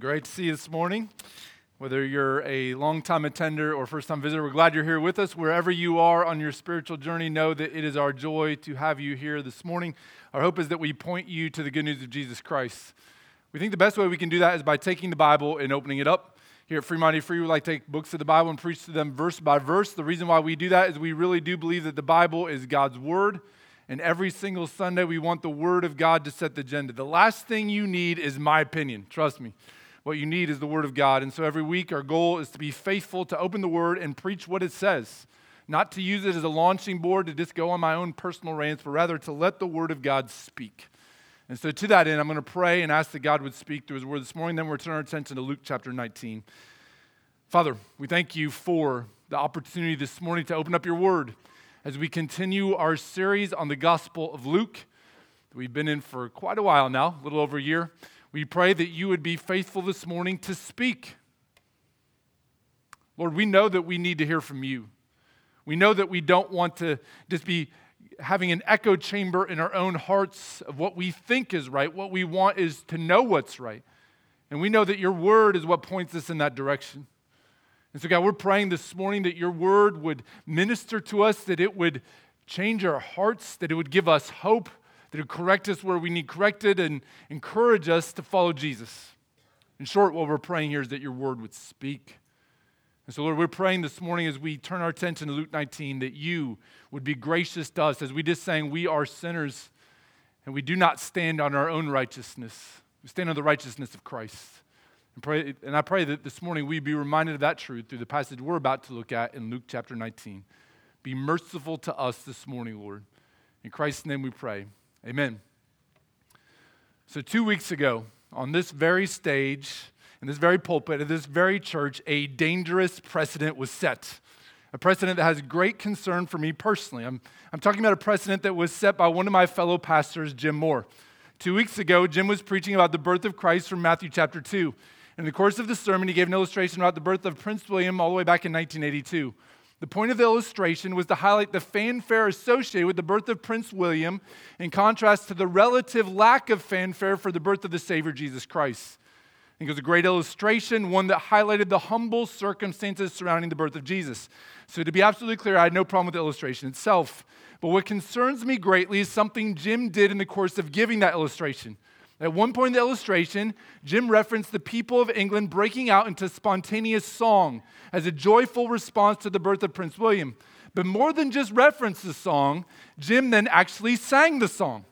Great to see you this morning. Whether you're a long-time attender or first-time visitor, we're glad you're here with us. Wherever you are on your spiritual journey, know that it is our joy to have you here this morning. Our hope is that we point you to the good news of Jesus Christ. We think the best way we can do that is by taking the Bible and opening it up. Here at Fremont EFree, we like to take books of the Bible and preach to them verse by verse. The reason why we do that is we really do believe that the Bible is God's Word. And every single Sunday, we want the Word of God to set the agenda. The last thing you need is my opinion. Trust me. What you need is the Word of God. And so every week, our goal is to be faithful to open the Word and preach what it says, not to use it as a launching board to just go on my own personal rants, but rather to let the Word of God speak. And so, to that end, I'm going to pray and ask that God would speak through His Word this morning. Then we'll turn our attention to Luke chapter 19. Father, we thank you for the opportunity this morning to open up your Word as we continue our series on the Gospel of Luke. that We've been in for quite a while now, a little over a year. We pray that you would be faithful this morning to speak. Lord, we know that we need to hear from you. We know that we don't want to just be having an echo chamber in our own hearts of what we think is right. What we want is to know what's right. And we know that your word is what points us in that direction. And so, God, we're praying this morning that your word would minister to us, that it would change our hearts, that it would give us hope, that it would correct us where we need corrected and encourage us to follow Jesus. In short, what we're praying here is that your word would speak. And so, Lord, we're praying this morning as we turn our attention to Luke 19 that you would be gracious to us. As we just sang, we are sinners and we do not stand on our own righteousness, we stand on the righteousness of Christ. And, pray, and I pray that this morning we be reminded of that truth through the passage we're about to look at in Luke chapter 19. Be merciful to us this morning, Lord. In Christ's name we pray. Amen. So, two weeks ago, on this very stage, in this very pulpit, at this very church, a dangerous precedent was set. A precedent that has great concern for me personally. I'm, I'm talking about a precedent that was set by one of my fellow pastors, Jim Moore. Two weeks ago, Jim was preaching about the birth of Christ from Matthew chapter 2. In the course of the sermon, he gave an illustration about the birth of Prince William all the way back in 1982. The point of the illustration was to highlight the fanfare associated with the birth of Prince William in contrast to the relative lack of fanfare for the birth of the Savior Jesus Christ. I think it was a great illustration, one that highlighted the humble circumstances surrounding the birth of Jesus. So, to be absolutely clear, I had no problem with the illustration itself. But what concerns me greatly is something Jim did in the course of giving that illustration. At one point in the illustration, Jim referenced the people of England breaking out into spontaneous song as a joyful response to the birth of Prince William. But more than just reference the song, Jim then actually sang the song.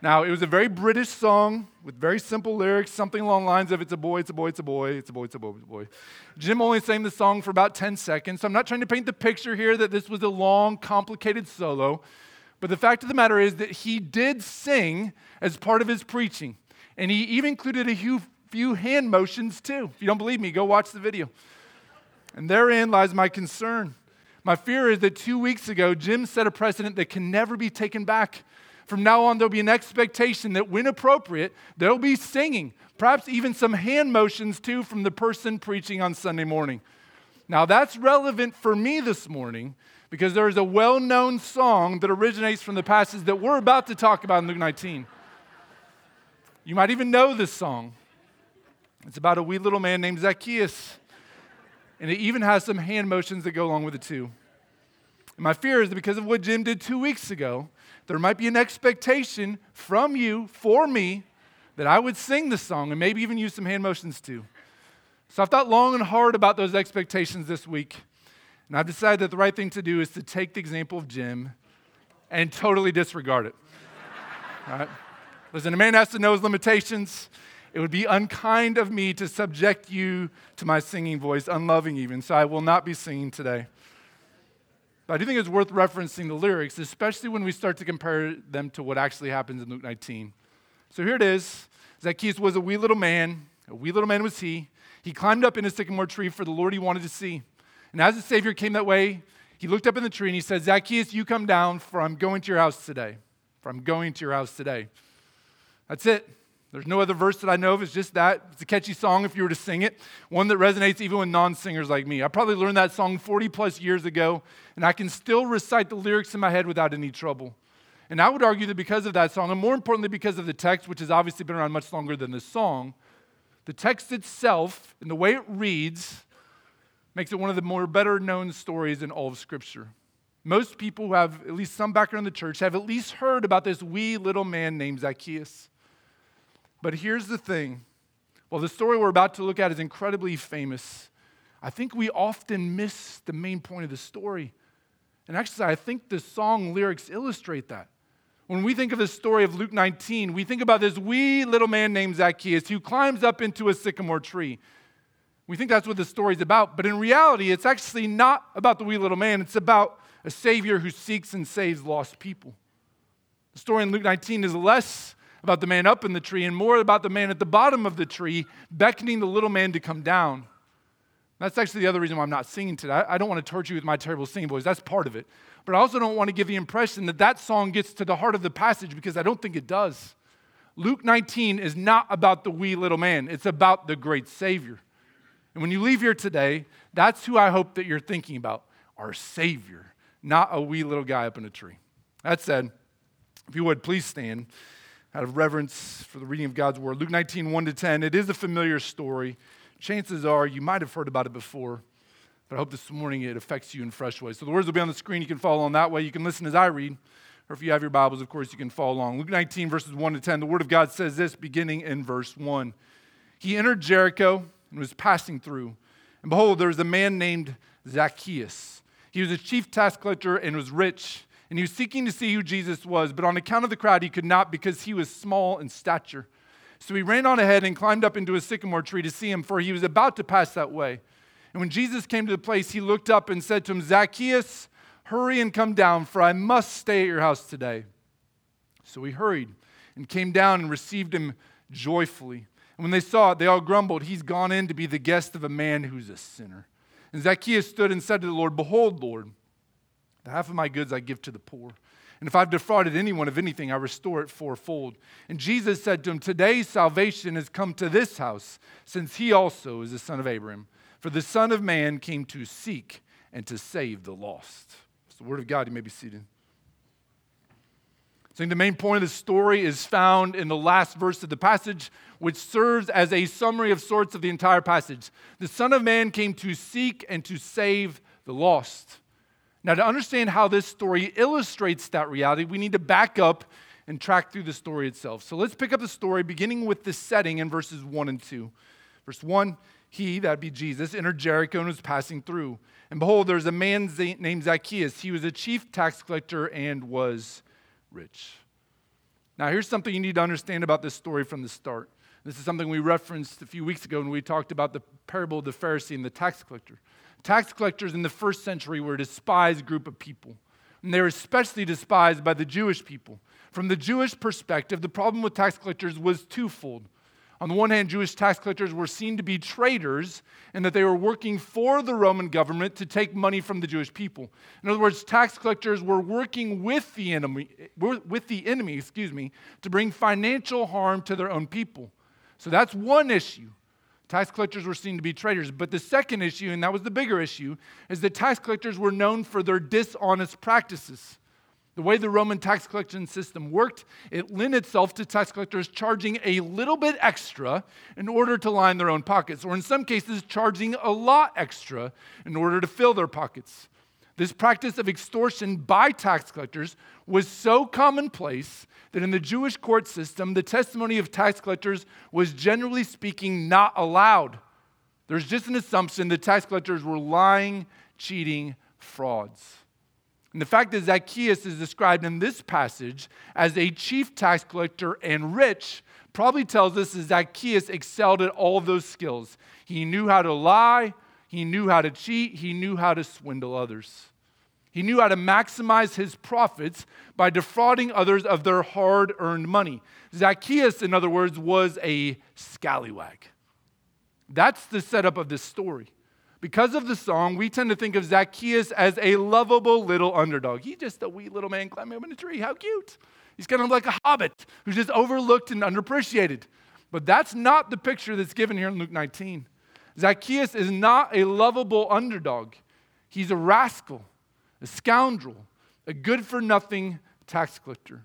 Now, it was a very British song with very simple lyrics, something along the lines of It's a boy, it's a boy, it's a boy, it's a boy, it's a boy, it's a boy. Jim only sang the song for about 10 seconds, so I'm not trying to paint the picture here that this was a long, complicated solo. But the fact of the matter is that he did sing as part of his preaching. And he even included a few hand motions too. If you don't believe me, go watch the video. And therein lies my concern. My fear is that two weeks ago, Jim set a precedent that can never be taken back. From now on, there'll be an expectation that when appropriate, there'll be singing, perhaps even some hand motions too from the person preaching on Sunday morning. Now, that's relevant for me this morning because there is a well known song that originates from the passage that we're about to talk about in Luke 19. You might even know this song. It's about a wee little man named Zacchaeus. And it even has some hand motions that go along with it, too. And my fear is that because of what Jim did two weeks ago, there might be an expectation from you, for me, that I would sing the song and maybe even use some hand motions too. So I've thought long and hard about those expectations this week. And I've decided that the right thing to do is to take the example of Jim and totally disregard it. Right? Listen, a man has to know his limitations. It would be unkind of me to subject you to my singing voice, unloving even, so I will not be singing today. But I do think it's worth referencing the lyrics, especially when we start to compare them to what actually happens in Luke 19. So here it is Zacchaeus was a wee little man, a wee little man was he. He climbed up in a sycamore tree for the Lord he wanted to see. And as the Savior came that way, he looked up in the tree and he said, Zacchaeus, you come down, for I'm going to your house today. For I'm going to your house today. That's it. There's no other verse that I know of. It's just that. It's a catchy song if you were to sing it, one that resonates even with non singers like me. I probably learned that song 40 plus years ago, and I can still recite the lyrics in my head without any trouble. And I would argue that because of that song, and more importantly because of the text, which has obviously been around much longer than the song, The text itself, and the way it reads, makes it one of the more better known stories in all of Scripture. Most people who have at least some background in the church have at least heard about this wee little man named Zacchaeus. But here's the thing while the story we're about to look at is incredibly famous, I think we often miss the main point of the story. And actually, I think the song lyrics illustrate that. When we think of the story of Luke 19, we think about this wee little man named Zacchaeus who climbs up into a sycamore tree. We think that's what the story's about, but in reality, it's actually not about the wee little man. It's about a Savior who seeks and saves lost people. The story in Luke 19 is less about the man up in the tree and more about the man at the bottom of the tree beckoning the little man to come down. That's actually the other reason why I'm not singing today. I don't want to torture you with my terrible singing voice. That's part of it. But I also don't want to give the impression that that song gets to the heart of the passage because I don't think it does. Luke 19 is not about the wee little man, it's about the great Savior. And when you leave here today, that's who I hope that you're thinking about our Savior, not a wee little guy up in a tree. That said, if you would, please stand out of reverence for the reading of God's word. Luke 19, 1 to 10. It is a familiar story. Chances are you might have heard about it before, but I hope this morning it affects you in fresh ways. So the words will be on the screen. You can follow along that way. You can listen as I read, or if you have your Bibles, of course, you can follow along. Luke 19, verses 1 to 10. The word of God says this, beginning in verse 1. He entered Jericho and was passing through. And behold, there was a man named Zacchaeus. He was a chief tax collector and was rich and he was seeking to see who Jesus was, but on account of the crowd, he could not because he was small in stature. So he ran on ahead and climbed up into a sycamore tree to see him, for he was about to pass that way. And when Jesus came to the place, he looked up and said to him, Zacchaeus, hurry and come down, for I must stay at your house today. So he hurried and came down and received him joyfully. And when they saw it, they all grumbled, He's gone in to be the guest of a man who's a sinner. And Zacchaeus stood and said to the Lord, Behold, Lord, the half of my goods I give to the poor. And if I've defrauded anyone of anything, I restore it fourfold. And Jesus said to him, Today salvation has come to this house, since he also is the son of Abraham. For the Son of Man came to seek and to save the lost. It's the word of God. You may be seated. So, the main point of the story is found in the last verse of the passage, which serves as a summary of sorts of the entire passage. The Son of Man came to seek and to save the lost. Now, to understand how this story illustrates that reality, we need to back up and track through the story itself. So let's pick up the story beginning with the setting in verses 1 and 2. Verse 1 He, that'd be Jesus, entered Jericho and was passing through. And behold, there was a man named Zacchaeus. He was a chief tax collector and was rich. Now, here's something you need to understand about this story from the start. This is something we referenced a few weeks ago when we talked about the parable of the Pharisee and the tax collector. Tax collectors in the first century were a despised group of people, and they were especially despised by the Jewish people. From the Jewish perspective, the problem with tax collectors was twofold. On the one hand, Jewish tax collectors were seen to be traitors and that they were working for the Roman government to take money from the Jewish people. In other words, tax collectors were working with the enemy, with the enemy, excuse me, to bring financial harm to their own people. So that's one issue. Tax collectors were seen to be traitors. But the second issue, and that was the bigger issue, is that tax collectors were known for their dishonest practices. The way the Roman tax collection system worked, it lent itself to tax collectors charging a little bit extra in order to line their own pockets, or in some cases, charging a lot extra in order to fill their pockets. This practice of extortion by tax collectors was so commonplace that in the Jewish court system, the testimony of tax collectors was generally speaking not allowed. There's just an assumption that tax collectors were lying, cheating, frauds. And the fact that Zacchaeus is described in this passage as a chief tax collector and rich probably tells us that Zacchaeus excelled at all of those skills. He knew how to lie, he knew how to cheat, he knew how to swindle others. He knew how to maximize his profits by defrauding others of their hard earned money. Zacchaeus, in other words, was a scallywag. That's the setup of this story. Because of the song, we tend to think of Zacchaeus as a lovable little underdog. He's just a wee little man climbing up in a tree. How cute. He's kind of like a hobbit who's just overlooked and underappreciated. But that's not the picture that's given here in Luke 19. Zacchaeus is not a lovable underdog, he's a rascal a scoundrel, a good for nothing tax collector.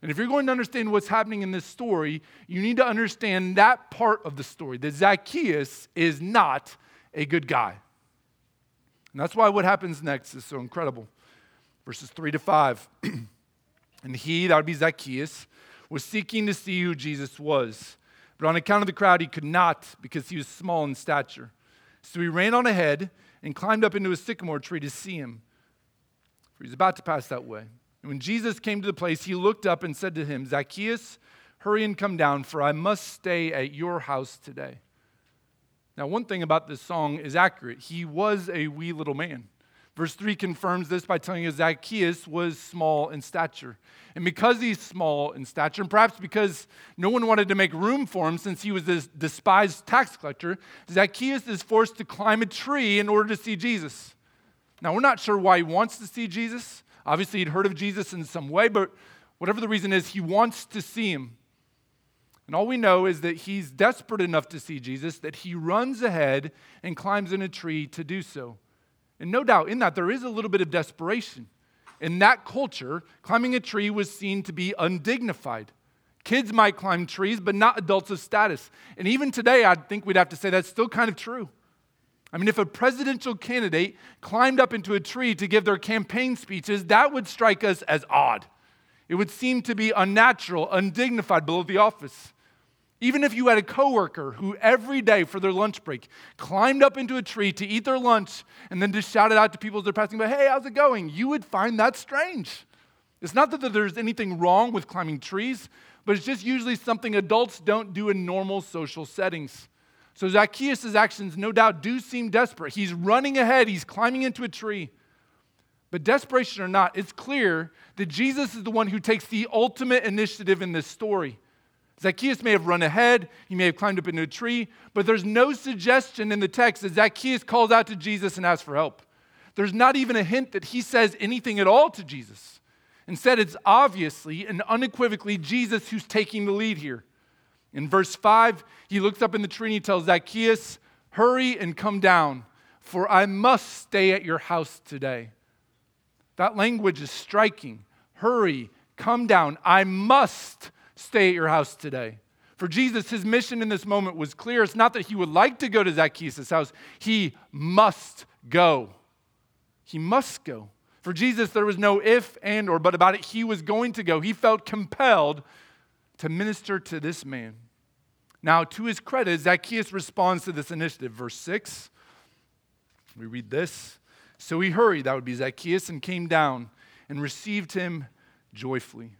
And if you're going to understand what's happening in this story, you need to understand that part of the story that Zacchaeus is not a good guy. And that's why what happens next is so incredible. Verses 3 to 5. and he, that would be Zacchaeus, was seeking to see who Jesus was. But on account of the crowd, he could not because he was small in stature. So he ran on ahead and climbed up into a sycamore tree to see him, for he was about to pass that way. And when Jesus came to the place, he looked up and said to him, Zacchaeus, hurry and come down, for I must stay at your house today. Now, one thing about this song is accurate. He was a wee little man. Verse 3 confirms this by telling us Zacchaeus was small in stature. And because he's small in stature, and perhaps because no one wanted to make room for him since he was this despised tax collector, Zacchaeus is forced to climb a tree in order to see Jesus. Now, we're not sure why he wants to see Jesus. Obviously, he'd heard of Jesus in some way, but whatever the reason is, he wants to see him. And all we know is that he's desperate enough to see Jesus that he runs ahead and climbs in a tree to do so. And no doubt in that, there is a little bit of desperation. In that culture, climbing a tree was seen to be undignified. Kids might climb trees, but not adults of status. And even today, I think we'd have to say that's still kind of true. I mean, if a presidential candidate climbed up into a tree to give their campaign speeches, that would strike us as odd. It would seem to be unnatural, undignified below the office. Even if you had a coworker who every day for their lunch break climbed up into a tree to eat their lunch and then just shouted out to people as they're passing by, hey, how's it going? You would find that strange. It's not that there's anything wrong with climbing trees, but it's just usually something adults don't do in normal social settings. So Zacchaeus' actions no doubt do seem desperate. He's running ahead, he's climbing into a tree. But desperation or not, it's clear that Jesus is the one who takes the ultimate initiative in this story. Zacchaeus may have run ahead, he may have climbed up into a tree, but there's no suggestion in the text that Zacchaeus calls out to Jesus and asks for help. There's not even a hint that he says anything at all to Jesus. Instead, it's obviously and unequivocally Jesus who's taking the lead here. In verse 5, he looks up in the tree and he tells Zacchaeus, Hurry and come down, for I must stay at your house today. That language is striking. Hurry, come down. I must stay at your house today. For Jesus, his mission in this moment was clear. It's not that he would like to go to Zacchaeus' house, he must go. He must go. For Jesus, there was no if and or but about it. He was going to go. He felt compelled to minister to this man. Now, to his credit, Zacchaeus responds to this initiative. Verse 6, we read this. So he hurried, that would be Zacchaeus, and came down and received him joyfully.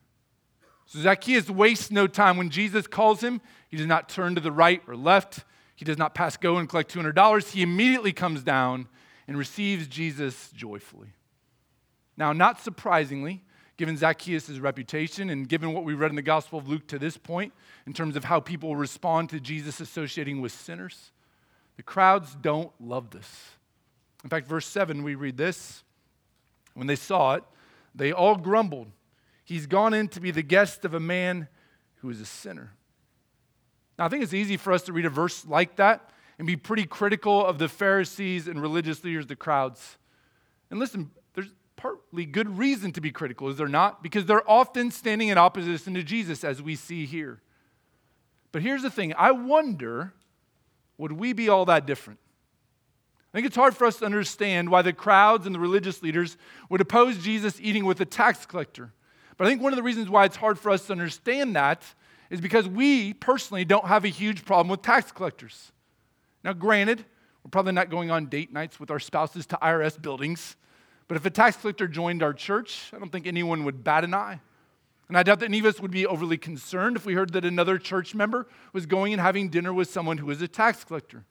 So Zacchaeus wastes no time. When Jesus calls him, he does not turn to the right or left. He does not pass go and collect $200. He immediately comes down and receives Jesus joyfully. Now, not surprisingly, given Zacchaeus' reputation and given what we read in the Gospel of Luke to this point, in terms of how people respond to Jesus associating with sinners, the crowds don't love this. In fact, verse 7, we read this. When they saw it, they all grumbled He's gone in to be the guest of a man who is a sinner. Now, I think it's easy for us to read a verse like that and be pretty critical of the Pharisees and religious leaders, the crowds. And listen, there's partly good reason to be critical, is there not? Because they're often standing in opposition to Jesus, as we see here. But here's the thing I wonder would we be all that different? I think it's hard for us to understand why the crowds and the religious leaders would oppose Jesus eating with a tax collector but I think one of the reasons why it's hard for us to understand that is because we personally don't have a huge problem with tax collectors. Now, granted, we're probably not going on date nights with our spouses to IRS buildings, but if a tax collector joined our church, I don't think anyone would bat an eye. And I doubt that any of us would be overly concerned if we heard that another church member was going and having dinner with someone who was a tax collector.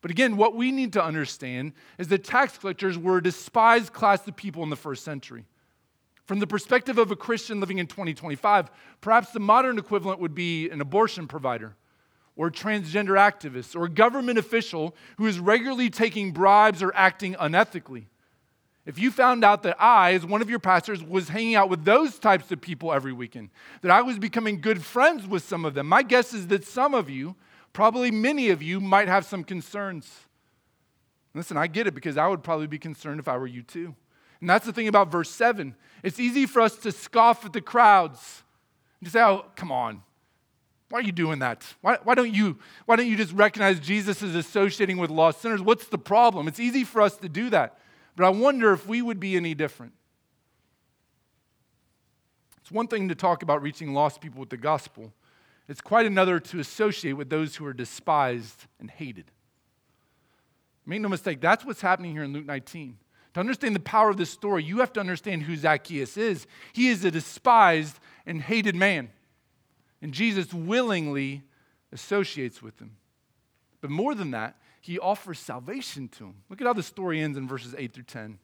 But again, what we need to understand is that tax collectors were a despised class of people in the first century. From the perspective of a Christian living in 2025, perhaps the modern equivalent would be an abortion provider, or a transgender activist, or a government official who is regularly taking bribes or acting unethically. If you found out that I, as one of your pastors, was hanging out with those types of people every weekend, that I was becoming good friends with some of them, my guess is that some of you, probably many of you, might have some concerns. Listen, I get it because I would probably be concerned if I were you too. And that's the thing about verse 7. It's easy for us to scoff at the crowds You say, oh, come on. Why are you doing that? Why, why, don't you, why don't you just recognize Jesus is associating with lost sinners? What's the problem? It's easy for us to do that. But I wonder if we would be any different. It's one thing to talk about reaching lost people with the gospel, it's quite another to associate with those who are despised and hated. Make no mistake, that's what's happening here in Luke 19. To understand the power of this story, you have to understand who Zacchaeus is. He is a despised and hated man. And Jesus willingly associates with him. But more than that, he offers salvation to him. Look at how the story ends in verses 8 through 10.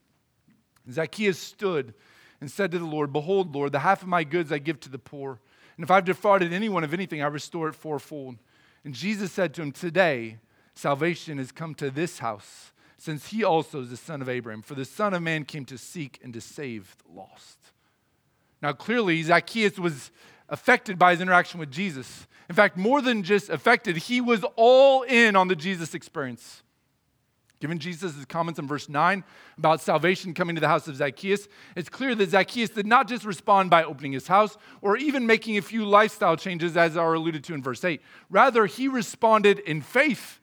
Zacchaeus stood and said to the Lord, Behold, Lord, the half of my goods I give to the poor. And if I've defrauded anyone of anything, I restore it fourfold. And Jesus said to him, Today salvation has come to this house, since he also is the son of Abraham. For the Son of Man came to seek and to save the lost. Now, clearly, Zacchaeus was affected by his interaction with Jesus. In fact, more than just affected, he was all in on the Jesus experience. Given Jesus' comments in verse 9 about salvation coming to the house of Zacchaeus, it's clear that Zacchaeus did not just respond by opening his house or even making a few lifestyle changes, as are alluded to in verse 8. Rather, he responded in faith.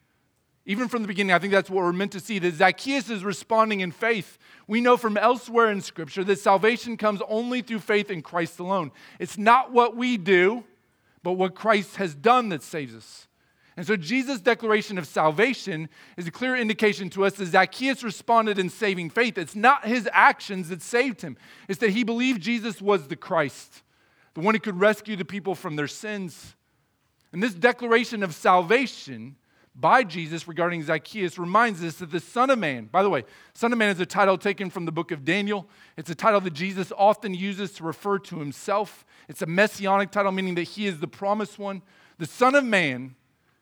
Even from the beginning, I think that's what we're meant to see that Zacchaeus is responding in faith. We know from elsewhere in Scripture that salvation comes only through faith in Christ alone. It's not what we do, but what Christ has done that saves us. And so Jesus' declaration of salvation is a clear indication to us that Zacchaeus responded in saving faith. It's not his actions that saved him, it's that he believed Jesus was the Christ, the one who could rescue the people from their sins. And this declaration of salvation by Jesus regarding Zacchaeus reminds us that the Son of Man, by the way, Son of Man is a title taken from the book of Daniel. It's a title that Jesus often uses to refer to himself. It's a messianic title, meaning that he is the promised one. The Son of Man,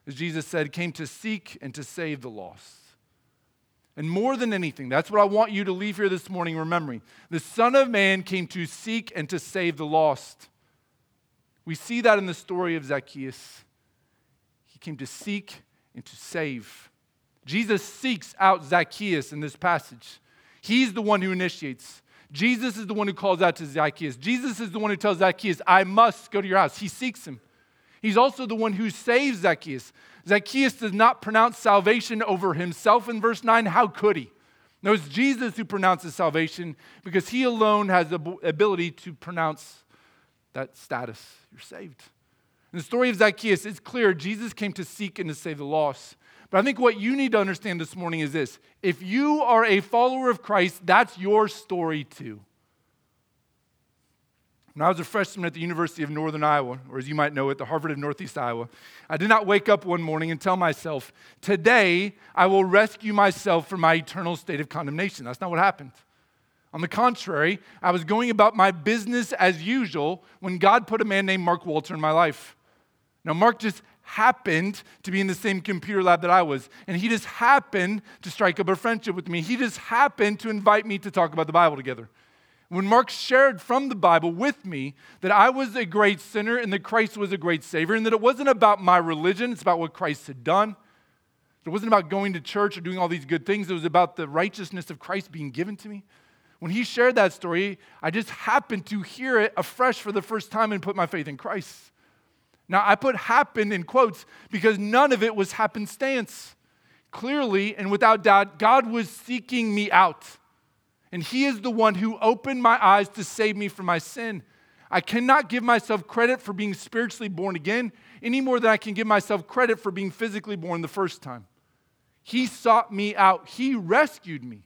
as Jesus said, came to seek and to save the lost. And more than anything, that's what I want you to leave here this morning remembering. The Son of Man came to seek and to save the lost. We see that in the story of Zacchaeus. He came to seek and to save. Jesus seeks out Zacchaeus in this passage. He's the one who initiates. Jesus is the one who calls out to Zacchaeus. Jesus is the one who tells Zacchaeus, I must go to your house. He seeks him. He's also the one who saves Zacchaeus. Zacchaeus does not pronounce salvation over himself in verse 9. How could he? No, it's Jesus who pronounces salvation because he alone has the ability to pronounce that status. You're saved. In the story of Zacchaeus, it's clear Jesus came to seek and to save the lost. But I think what you need to understand this morning is this if you are a follower of Christ, that's your story too. When I was a freshman at the University of Northern Iowa, or as you might know it, the Harvard of Northeast Iowa, I did not wake up one morning and tell myself, Today I will rescue myself from my eternal state of condemnation. That's not what happened. On the contrary, I was going about my business as usual when God put a man named Mark Walter in my life. Now, Mark just happened to be in the same computer lab that I was, and he just happened to strike up a friendship with me. He just happened to invite me to talk about the Bible together. When Mark shared from the Bible with me that I was a great sinner and that Christ was a great Savior, and that it wasn't about my religion, it's about what Christ had done. It wasn't about going to church or doing all these good things, it was about the righteousness of Christ being given to me. When he shared that story, I just happened to hear it afresh for the first time and put my faith in Christ. Now, I put happened in quotes because none of it was happenstance. Clearly and without doubt, God was seeking me out. And He is the one who opened my eyes to save me from my sin. I cannot give myself credit for being spiritually born again any more than I can give myself credit for being physically born the first time. He sought me out, He rescued me.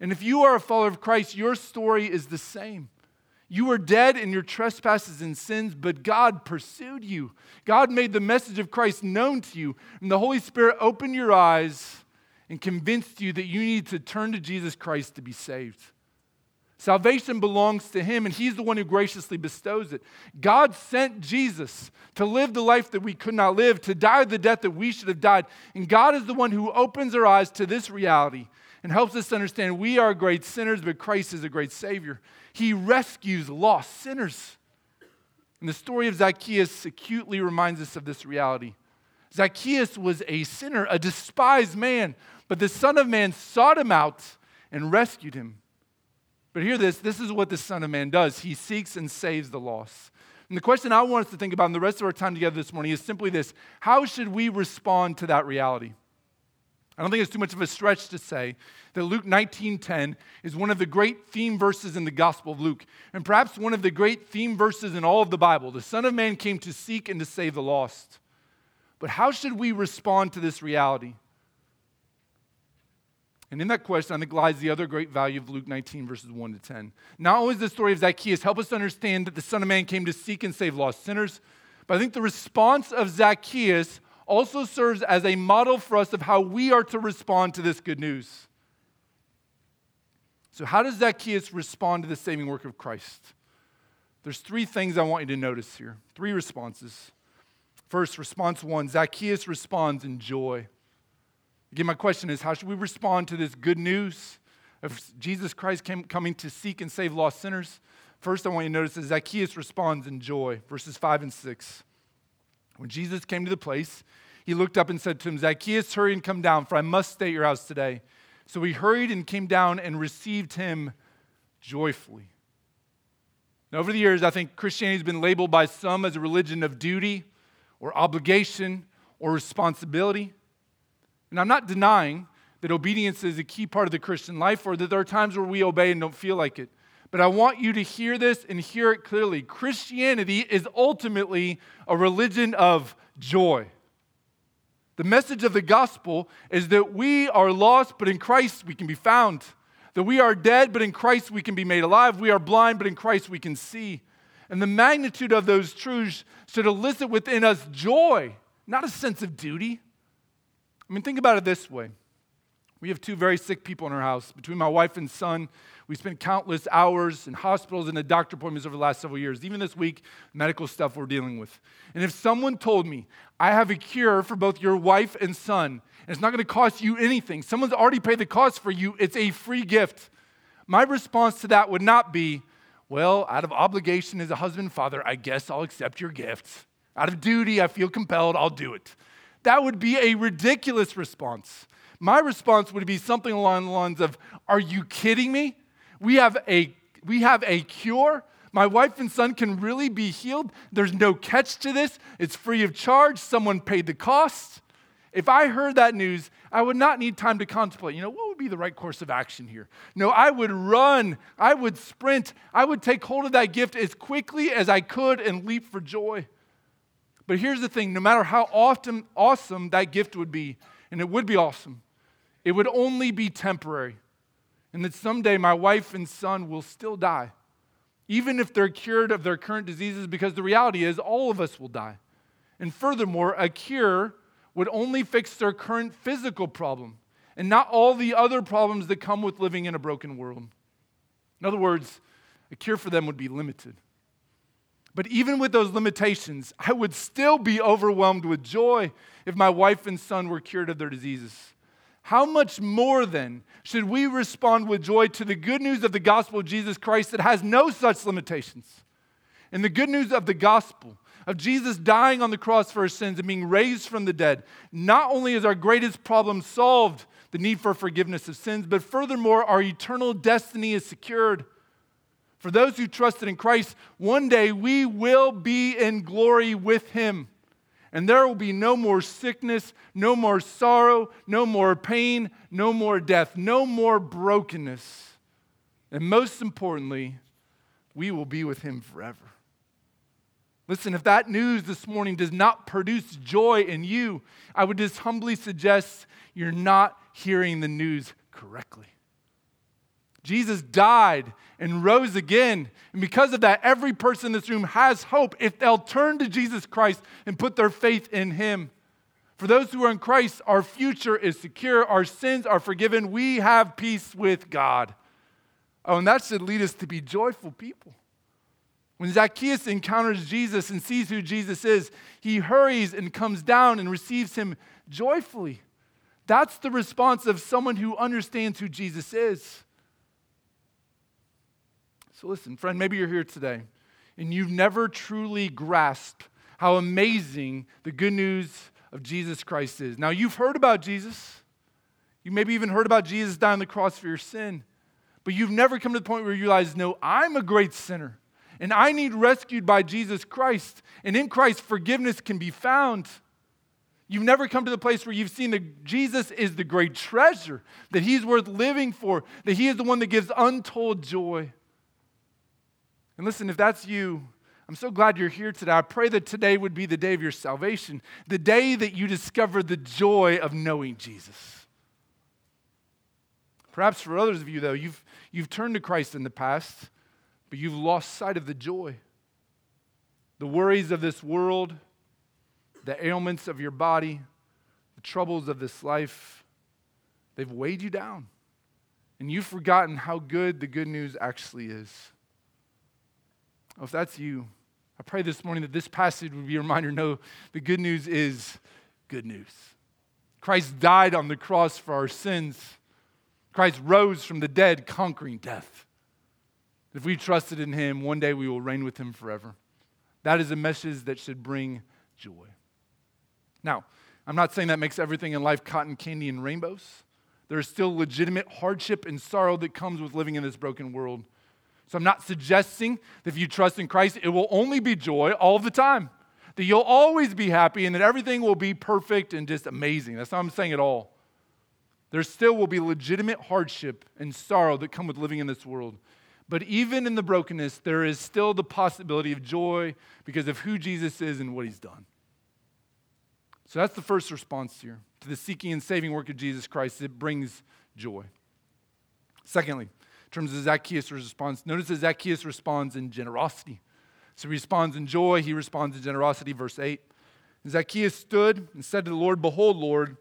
And if you are a follower of Christ, your story is the same. You were dead in your trespasses and sins, but God pursued you. God made the message of Christ known to you, and the Holy Spirit opened your eyes and convinced you that you need to turn to Jesus Christ to be saved. Salvation belongs to Him, and He's the one who graciously bestows it. God sent Jesus to live the life that we could not live, to die the death that we should have died. And God is the one who opens our eyes to this reality and helps us understand we are great sinners, but Christ is a great Savior. He rescues lost sinners. And the story of Zacchaeus acutely reminds us of this reality. Zacchaeus was a sinner, a despised man, but the Son of Man sought him out and rescued him. But hear this this is what the Son of Man does He seeks and saves the lost. And the question I want us to think about in the rest of our time together this morning is simply this How should we respond to that reality? I don't think it's too much of a stretch to say that Luke 19:10 is one of the great theme verses in the Gospel of Luke, and perhaps one of the great theme verses in all of the Bible. The Son of Man came to seek and to save the lost. But how should we respond to this reality? And in that question, I think lies the other great value of Luke 19, verses 1 to 10. Not only does the story of Zacchaeus help us to understand that the Son of Man came to seek and save lost sinners, but I think the response of Zacchaeus also serves as a model for us of how we are to respond to this good news. So, how does Zacchaeus respond to the saving work of Christ? There's three things I want you to notice here three responses. First, response one Zacchaeus responds in joy. Again, my question is how should we respond to this good news of Jesus Christ came, coming to seek and save lost sinners? First, I want you to notice that Zacchaeus responds in joy, verses 5 and 6. When Jesus came to the place, he looked up and said to him, Zacchaeus, hurry and come down, for I must stay at your house today. So he hurried and came down and received him joyfully. Now, over the years, I think Christianity has been labeled by some as a religion of duty or obligation or responsibility. And I'm not denying that obedience is a key part of the Christian life or that there are times where we obey and don't feel like it. But I want you to hear this and hear it clearly. Christianity is ultimately a religion of joy. The message of the gospel is that we are lost, but in Christ we can be found. That we are dead, but in Christ we can be made alive. We are blind, but in Christ we can see. And the magnitude of those truths should elicit within us joy, not a sense of duty. I mean, think about it this way. We have two very sick people in our house. Between my wife and son, we spent countless hours in hospitals and at doctor appointments over the last several years. Even this week, medical stuff we're dealing with. And if someone told me, I have a cure for both your wife and son, and it's not going to cost you anything, someone's already paid the cost for you, it's a free gift. My response to that would not be, well, out of obligation as a husband and father, I guess I'll accept your gift. Out of duty, I feel compelled, I'll do it. That would be a ridiculous response. My response would be something along the lines of, Are you kidding me? We have a, we have a cure. My wife and son can really be healed. There's no catch to this. It's free of charge. Someone paid the cost. If I heard that news, I would not need time to contemplate, you know, what would be the right course of action here? No, I would run, I would sprint, I would take hold of that gift as quickly as I could and leap for joy. But here's the thing no matter how often, awesome that gift would be, and it would be awesome, it would only be temporary. And that someday my wife and son will still die, even if they're cured of their current diseases, because the reality is all of us will die. And furthermore, a cure would only fix their current physical problem and not all the other problems that come with living in a broken world. In other words, a cure for them would be limited. But even with those limitations, I would still be overwhelmed with joy if my wife and son were cured of their diseases. How much more then should we respond with joy to the good news of the gospel of Jesus Christ that has no such limitations? And the good news of the gospel of Jesus dying on the cross for our sins and being raised from the dead, not only is our greatest problem solved, the need for forgiveness of sins, but furthermore, our eternal destiny is secured. For those who trusted in Christ, one day we will be in glory with him. And there will be no more sickness, no more sorrow, no more pain, no more death, no more brokenness. And most importantly, we will be with him forever. Listen, if that news this morning does not produce joy in you, I would just humbly suggest you're not hearing the news correctly. Jesus died and rose again. And because of that, every person in this room has hope if they'll turn to Jesus Christ and put their faith in Him. For those who are in Christ, our future is secure, our sins are forgiven, we have peace with God. Oh, and that should lead us to be joyful people. When Zacchaeus encounters Jesus and sees who Jesus is, he hurries and comes down and receives him joyfully. That's the response of someone who understands who Jesus is. So, listen, friend, maybe you're here today and you've never truly grasped how amazing the good news of Jesus Christ is. Now, you've heard about Jesus. You maybe even heard about Jesus dying on the cross for your sin, but you've never come to the point where you realize, no, I'm a great sinner. And I need rescued by Jesus Christ. And in Christ, forgiveness can be found. You've never come to the place where you've seen that Jesus is the great treasure, that He's worth living for, that He is the one that gives untold joy. And listen, if that's you, I'm so glad you're here today. I pray that today would be the day of your salvation, the day that you discover the joy of knowing Jesus. Perhaps for others of you, though, you've, you've turned to Christ in the past, but you've lost sight of the joy. The worries of this world, the ailments of your body, the troubles of this life, they've weighed you down. And you've forgotten how good the good news actually is. If that's you, I pray this morning that this passage would be a reminder no, the good news is good news. Christ died on the cross for our sins. Christ rose from the dead, conquering death. If we trusted in him, one day we will reign with him forever. That is a message that should bring joy. Now, I'm not saying that makes everything in life cotton candy and rainbows. There is still legitimate hardship and sorrow that comes with living in this broken world. So I'm not suggesting that if you trust in Christ, it will only be joy all the time, that you'll always be happy and that everything will be perfect and just amazing. That's not what I'm saying at all. There still will be legitimate hardship and sorrow that come with living in this world. But even in the brokenness, there is still the possibility of joy because of who Jesus is and what he's done. So that's the first response here to the seeking and saving work of Jesus Christ. It brings joy. Secondly, in terms of Zacchaeus' response. Notice that Zacchaeus responds in generosity. So he responds in joy, he responds in generosity, verse 8. Zacchaeus stood and said to the Lord, Behold, Lord,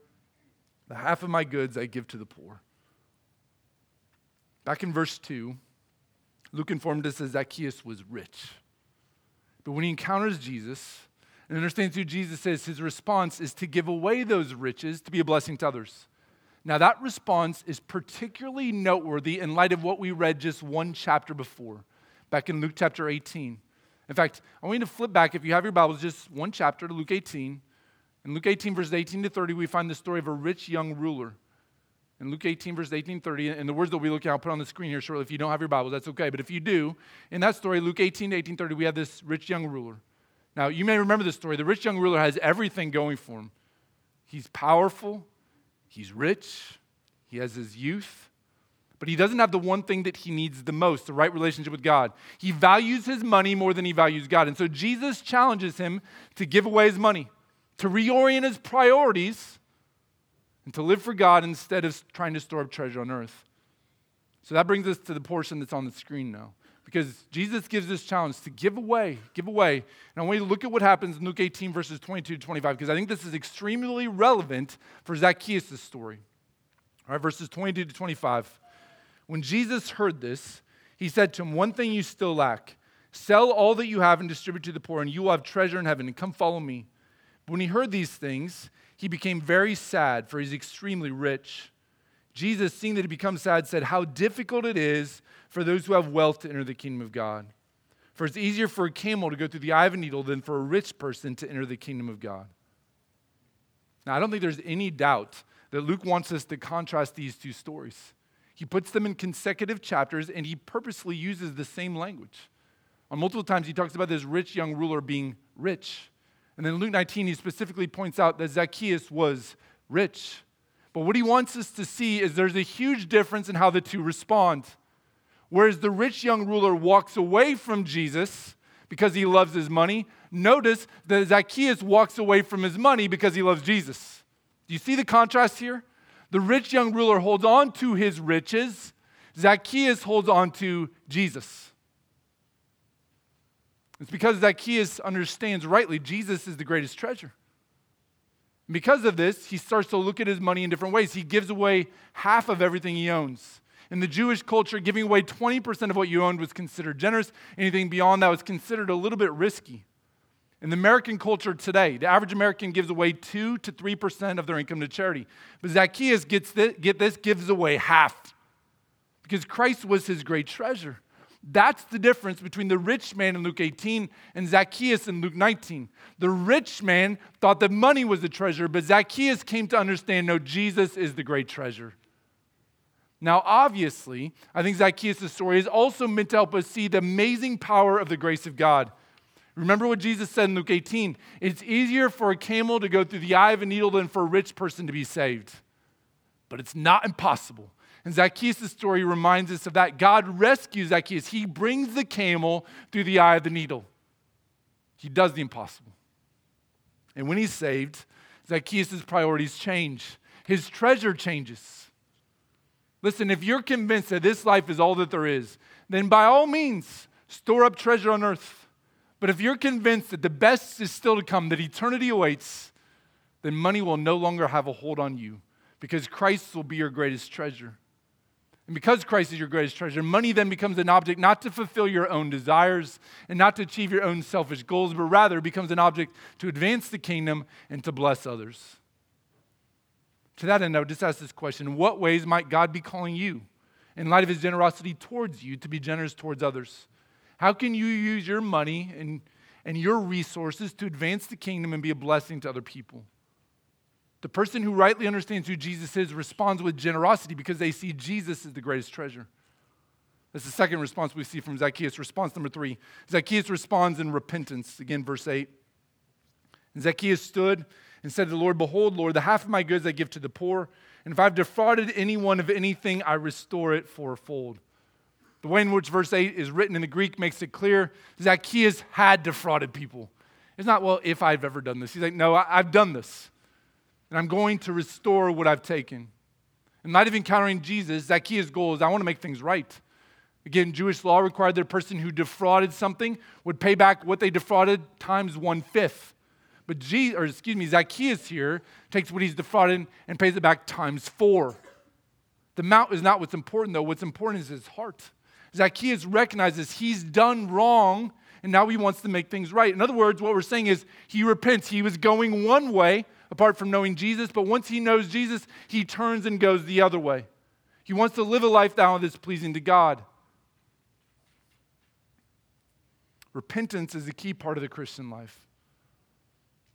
the half of my goods I give to the poor. Back in verse 2, Luke informed us that Zacchaeus was rich. But when he encounters Jesus and understands who Jesus is, his response is to give away those riches to be a blessing to others. Now, that response is particularly noteworthy in light of what we read just one chapter before, back in Luke chapter 18. In fact, I want you to flip back, if you have your Bibles, just one chapter to Luke 18. In Luke 18, verses 18 to 30, we find the story of a rich young ruler. In Luke 18, verses 18 30, and the words that we look at, I'll put on the screen here shortly. If you don't have your Bibles, that's okay. But if you do, in that story, Luke 18 to 18 30, we have this rich young ruler. Now, you may remember this story. The rich young ruler has everything going for him. He's powerful, He's rich, he has his youth, but he doesn't have the one thing that he needs the most the right relationship with God. He values his money more than he values God. And so Jesus challenges him to give away his money, to reorient his priorities, and to live for God instead of trying to store up treasure on earth. So that brings us to the portion that's on the screen now. Because Jesus gives this challenge to give away, give away. And I want you to look at what happens in Luke 18, verses 22 to 25, because I think this is extremely relevant for Zacchaeus' story. All right, verses 22 to 25. When Jesus heard this, he said to him, One thing you still lack sell all that you have and distribute to the poor, and you will have treasure in heaven, and come follow me. But when he heard these things, he became very sad, for he's extremely rich. Jesus, seeing that he becomes sad, said, How difficult it is for those who have wealth to enter the kingdom of God. For it's easier for a camel to go through the eye of a needle than for a rich person to enter the kingdom of God. Now, I don't think there's any doubt that Luke wants us to contrast these two stories. He puts them in consecutive chapters and he purposely uses the same language. On multiple times, he talks about this rich young ruler being rich. And then Luke 19, he specifically points out that Zacchaeus was rich. But what he wants us to see is there's a huge difference in how the two respond. Whereas the rich young ruler walks away from Jesus because he loves his money, notice that Zacchaeus walks away from his money because he loves Jesus. Do you see the contrast here? The rich young ruler holds on to his riches, Zacchaeus holds on to Jesus. It's because Zacchaeus understands rightly Jesus is the greatest treasure. And because of this, he starts to look at his money in different ways. He gives away half of everything he owns. In the Jewish culture, giving away 20% of what you owned was considered generous. Anything beyond that was considered a little bit risky. In the American culture today, the average American gives away 2 to 3% of their income to charity. But Zacchaeus gets this, get this, gives away half because Christ was his great treasure. That's the difference between the rich man in Luke 18 and Zacchaeus in Luke 19. The rich man thought that money was the treasure, but Zacchaeus came to understand no, Jesus is the great treasure. Now, obviously, I think Zacchaeus' story is also meant to help us see the amazing power of the grace of God. Remember what Jesus said in Luke 18 it's easier for a camel to go through the eye of a needle than for a rich person to be saved. But it's not impossible. And Zacchaeus' story reminds us of that. God rescues Zacchaeus, he brings the camel through the eye of the needle. He does the impossible. And when he's saved, Zacchaeus' priorities change, his treasure changes. Listen, if you're convinced that this life is all that there is, then by all means, store up treasure on earth. But if you're convinced that the best is still to come, that eternity awaits, then money will no longer have a hold on you because Christ will be your greatest treasure. And because Christ is your greatest treasure, money then becomes an object not to fulfill your own desires and not to achieve your own selfish goals, but rather becomes an object to advance the kingdom and to bless others. To that end, I would just ask this question What ways might God be calling you, in light of his generosity towards you, to be generous towards others? How can you use your money and, and your resources to advance the kingdom and be a blessing to other people? The person who rightly understands who Jesus is responds with generosity because they see Jesus as the greatest treasure. That's the second response we see from Zacchaeus. Response number three Zacchaeus responds in repentance. Again, verse 8. And Zacchaeus stood and said to the Lord, Behold, Lord, the half of my goods I give to the poor, and if I've defrauded anyone of anything, I restore it fourfold. The way in which verse 8 is written in the Greek makes it clear Zacchaeus had defrauded people. It's not, well, if I've ever done this. He's like, no, I've done this. And I'm going to restore what I've taken. In light of encountering Jesus, Zacchaeus' goal is I want to make things right. Again, Jewish law required that a person who defrauded something would pay back what they defrauded times one fifth. But G, or excuse me, Zacchaeus here takes what he's defrauded and pays it back times four. The amount is not what's important, though. What's important is his heart. Zacchaeus recognizes he's done wrong and now he wants to make things right. In other words, what we're saying is he repents. He was going one way apart from knowing Jesus, but once he knows Jesus, he turns and goes the other way. He wants to live a life now that's pleasing to God. Repentance is a key part of the Christian life.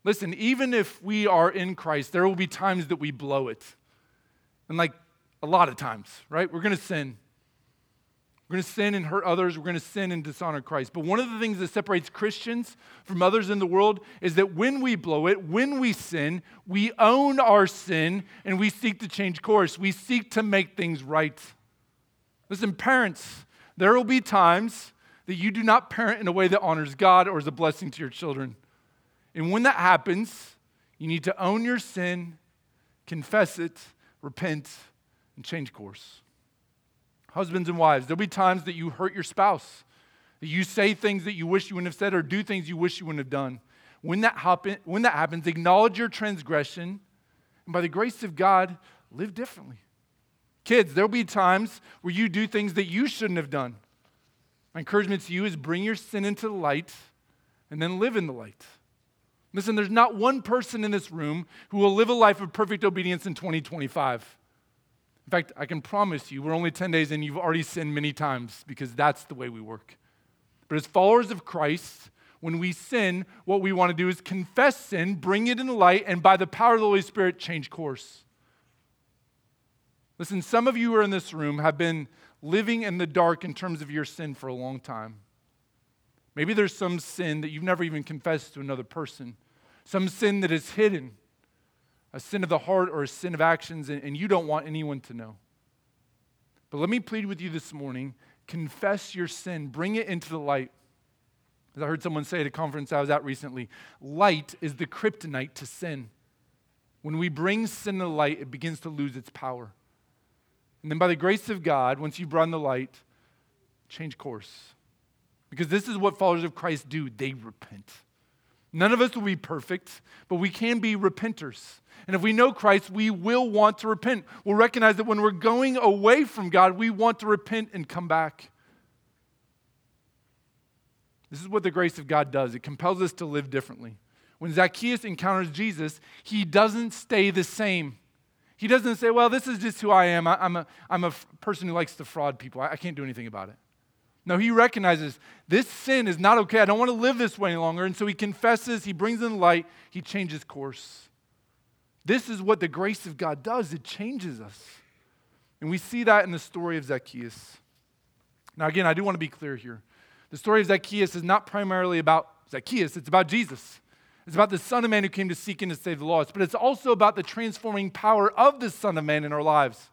Listen, even if we are in Christ, there will be times that we blow it. And like a lot of times, right? We're going to sin. We're going to sin and hurt others. We're going to sin and dishonor Christ. But one of the things that separates Christians from others in the world is that when we blow it, when we sin, we own our sin and we seek to change course. We seek to make things right. Listen, parents, there will be times that you do not parent in a way that honors God or is a blessing to your children. And when that happens, you need to own your sin, confess it, repent, and change course. Husbands and wives, there'll be times that you hurt your spouse, that you say things that you wish you wouldn't have said or do things you wish you wouldn't have done. When that, happen, when that happens, acknowledge your transgression, and by the grace of God, live differently. Kids, there'll be times where you do things that you shouldn't have done. My encouragement to you is bring your sin into the light and then live in the light. Listen, there's not one person in this room who will live a life of perfect obedience in 2025. In fact, I can promise you, we're only 10 days and you've already sinned many times because that's the way we work. But as followers of Christ, when we sin, what we want to do is confess sin, bring it in the light, and by the power of the Holy Spirit, change course. Listen, some of you who are in this room have been living in the dark in terms of your sin for a long time. Maybe there's some sin that you've never even confessed to another person some sin that is hidden, a sin of the heart or a sin of actions, and, you don't want anyone to know. But let me plead with you this morning confess your sin, bring it into the light. As I heard someone say at a conference I was at recently, light is the kryptonite to sin. When we bring sin to light, it begins to lose its power. And then, by the grace of God, once you've brought in the light, change course. Because this is what followers of Christ do they repent. None of us will be perfect, but we can be repenters. And if we know Christ, we will want to repent. We'll recognize that when we're going away from God, we want to repent and come back. This is what the grace of God does it compels us to live differently. When Zacchaeus encounters Jesus, he doesn't stay the same. He doesn't say, Well, this is just who I am. I, am a, I'm a person who likes to fraud people. I, I can't do anything about it. No, he recognizes this sin is not okay. I don't want to live this way any longer. And so he confesses, he brings in light, he changes course. This is what the grace of God does it changes us. And we see that in the story of Zacchaeus. Now, again, I do want to be clear here. The story of Zacchaeus is not primarily about Zacchaeus, it's about Jesus. It's about the Son of Man who came to seek and to save the lost, but it's also about the transforming power of the Son of Man in our lives.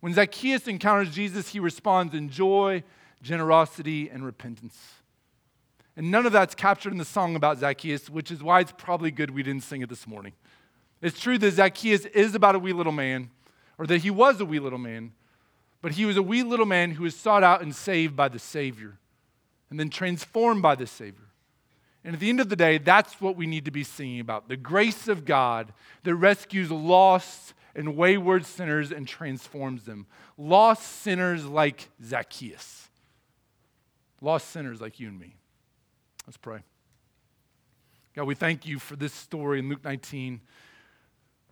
When Zacchaeus encounters Jesus, he responds in joy, generosity, and repentance. And none of that's captured in the song about Zacchaeus, which is why it's probably good we didn't sing it this morning. It's true that Zacchaeus is about a wee little man, or that he was a wee little man, but he was a wee little man who was sought out and saved by the Savior, and then transformed by the Savior. And at the end of the day, that's what we need to be singing about the grace of God that rescues lost and wayward sinners and transforms them. Lost sinners like Zacchaeus, lost sinners like you and me. Let's pray. God, we thank you for this story in Luke 19.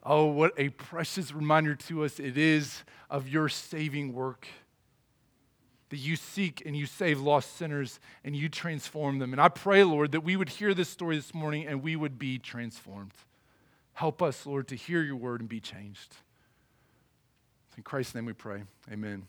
Oh, what a precious reminder to us it is of your saving work. That you seek and you save lost sinners and you transform them. And I pray, Lord, that we would hear this story this morning and we would be transformed. Help us, Lord, to hear your word and be changed. In Christ's name we pray. Amen.